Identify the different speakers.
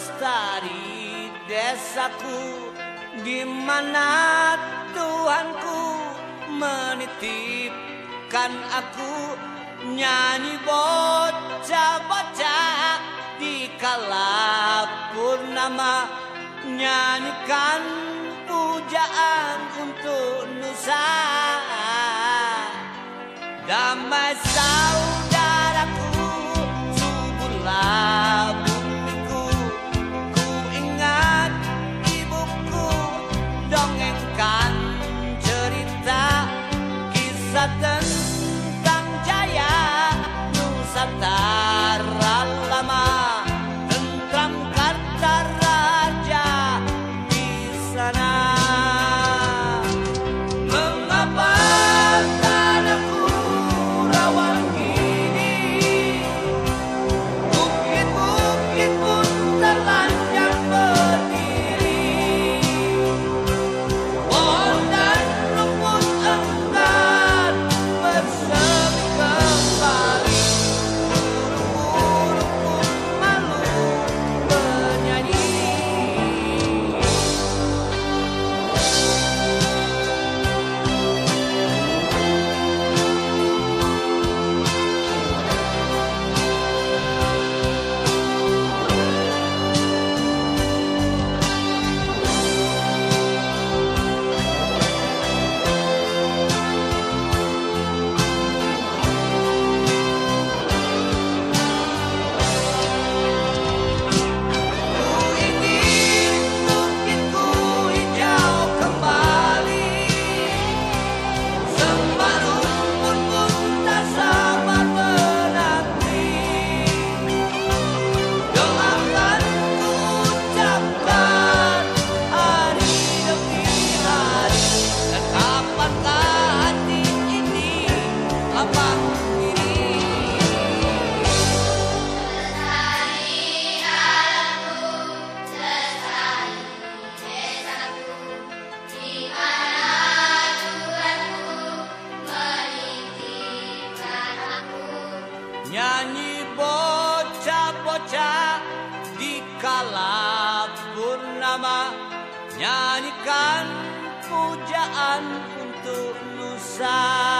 Speaker 1: lestari desaku di mana Tuhanku menitipkan aku. Nyanyi bocah-bocah di kala purnama nyanyikan pujaan untuk nusa. Damai that then untuk Nusa